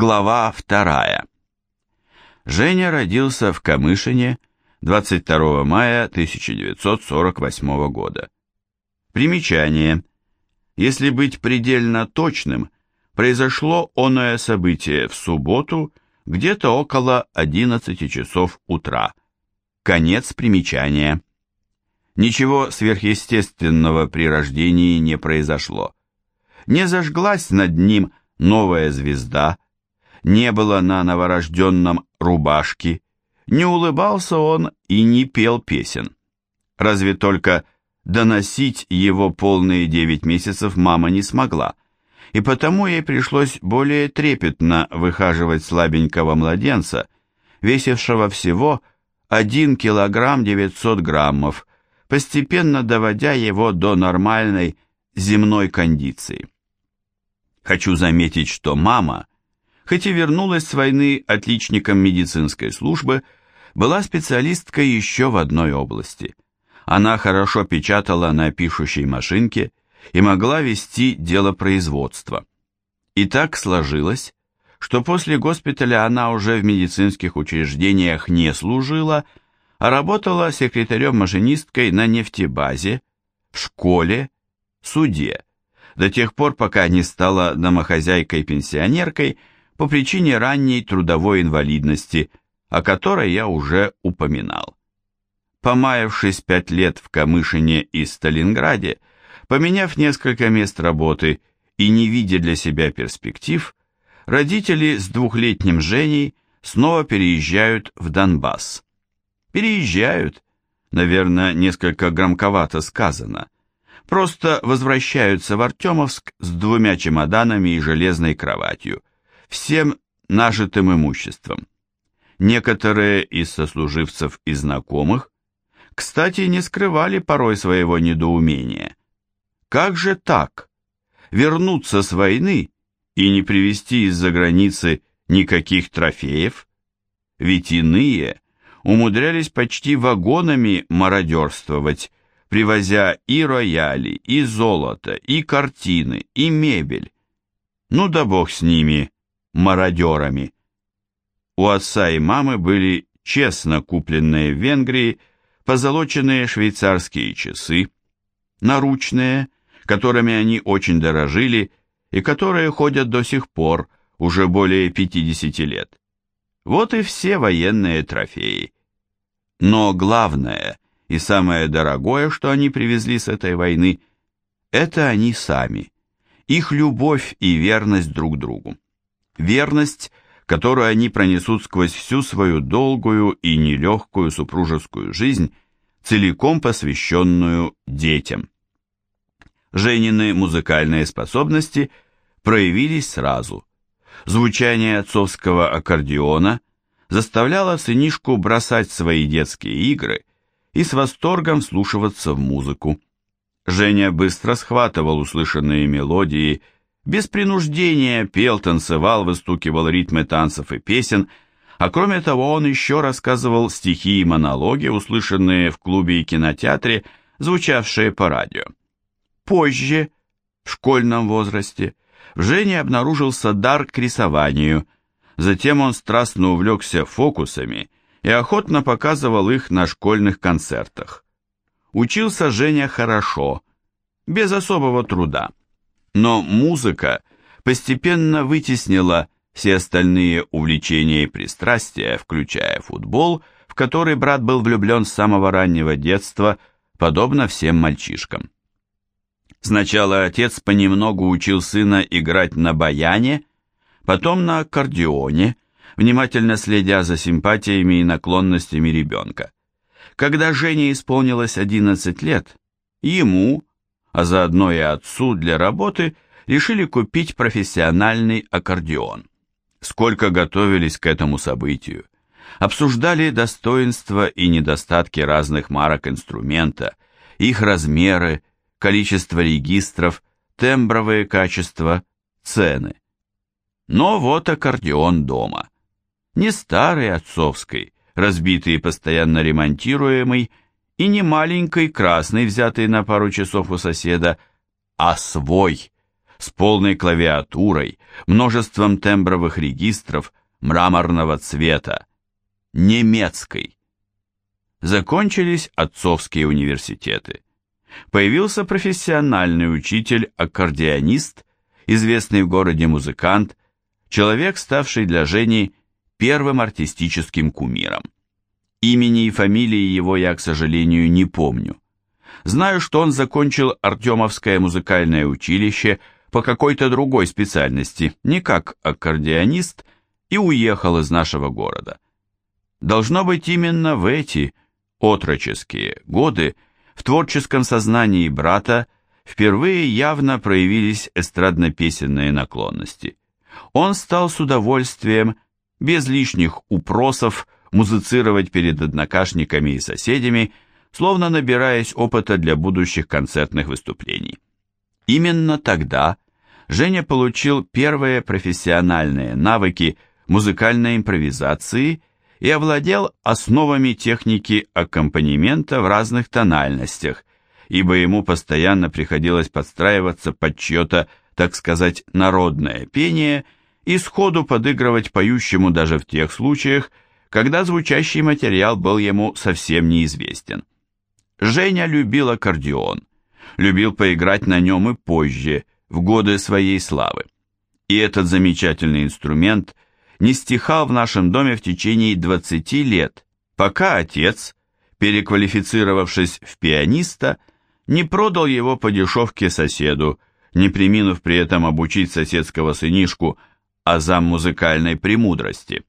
Глава вторая. Женя родился в Камышине 22 мая 1948 года. Примечание. Если быть предельно точным, произошло оное событие в субботу где-то около 11 часов утра. Конец примечания. Ничего сверхъестественного при рождении не произошло. Не зажглась над ним новая звезда, не было на новорожденном рубашки, не улыбался он и не пел песен. Разве только доносить его полные девять месяцев мама не смогла, и потому ей пришлось более трепетно выхаживать слабенького младенца, весившего всего 1 килограмм 900 граммов, постепенно доводя его до нормальной земной кондиции. Хочу заметить, что мама, хоть и вернулась с войны отличником медицинской службы, была специалисткой еще в одной области. Она хорошо печатала на пишущей машинке и могла вести дело производства. И так сложилось, что после госпиталя она уже в медицинских учреждениях не служила, а работала секретарем-машинисткой на нефтебазе, в школе, суде, до тех пор, пока не стала домохозяйкой-пенсионеркой по причине ранней трудовой инвалидности, о которой я уже упоминал. Помаявшись пять лет в Камышине и Сталинграде, поменяв несколько мест работы и не видя для себя перспектив, родители с двухлетним Женей снова переезжают в Донбасс. Переезжают, наверное, несколько громковато сказано, просто возвращаются в Артемовск с двумя чемоданами и железной кроватью, всем нажитым имуществом. Некоторые из сослуживцев и знакомых, кстати, не скрывали порой своего недоумения. Как же так? Вернуться с войны и не привезти из-за границы никаких трофеев? Ведь иные умудрялись почти вагонами мародерствовать, привозя и рояли, и золото, и картины, и мебель. Ну да бог с ними, мародерами. У отца и мамы были честно купленные в Венгрии позолоченные швейцарские часы, наручные, которыми они очень дорожили и которые ходят до сих пор, уже более 50 лет. Вот и все военные трофеи. Но главное и самое дорогое, что они привезли с этой войны, это они сами, их любовь и верность друг другу. Верность – которую они пронесут сквозь всю свою долгую и нелегкую супружескую жизнь, целиком посвященную детям. Женины музыкальные способности проявились сразу. Звучание отцовского аккордеона заставляло сынишку бросать свои детские игры и с восторгом вслушиваться в музыку. Женя быстро схватывал услышанные мелодии без принуждения пел, танцевал, выстукивал ритмы танцев и песен, а кроме того он еще рассказывал стихи и монологи, услышанные в клубе и кинотеатре, звучавшие по радио. Позже, в школьном возрасте, в Жене обнаружился дар к рисованию, затем он страстно увлекся фокусами и охотно показывал их на школьных концертах. Учился Женя хорошо, без особого труда но музыка постепенно вытеснила все остальные увлечения и пристрастия, включая футбол, в который брат был влюблен с самого раннего детства, подобно всем мальчишкам. Сначала отец понемногу учил сына играть на баяне, потом на аккордеоне, внимательно следя за симпатиями и наклонностями ребенка. Когда Жене исполнилось 11 лет, ему, а заодно и отцу для работы решили купить профессиональный аккордеон. Сколько готовились к этому событию. Обсуждали достоинства и недостатки разных марок инструмента, их размеры, количество регистров, тембровые качества, цены. Но вот аккордеон дома. Не старый отцовский, разбитый и постоянно ремонтируемый, и не маленький красный, взятый на пару часов у соседа, а свой, с полной клавиатурой, множеством тембровых регистров, мраморного цвета, немецкой. Закончились отцовские университеты. Появился профессиональный учитель-аккордеонист, известный в городе музыкант, человек, ставший для Жени первым артистическим кумиром. Имени и фамилии его я, к сожалению, не помню. Знаю, что он закончил Артемовское музыкальное училище по какой-то другой специальности, не как аккордеонист, и уехал из нашего города. Должно быть именно в эти отроческие годы в творческом сознании брата впервые явно проявились эстрадно-песенные наклонности. Он стал с удовольствием, без лишних упросов, музицировать перед однокашниками и соседями, словно набираясь опыта для будущих концертных выступлений. Именно тогда Женя получил первые профессиональные навыки музыкальной импровизации и овладел основами техники аккомпанемента в разных тональностях, ибо ему постоянно приходилось подстраиваться под чье-то, так сказать, народное пение и сходу подыгрывать поющему даже в тех случаях, когда звучащий материал был ему совсем неизвестен. Женя любил аккордеон, любил поиграть на нем и позже, в годы своей славы. И этот замечательный инструмент не стихал в нашем доме в течение 20 лет, пока отец, переквалифицировавшись в пианиста, не продал его по дешевке соседу, не приминув при этом обучить соседского сынишку азам музыкальной премудрости.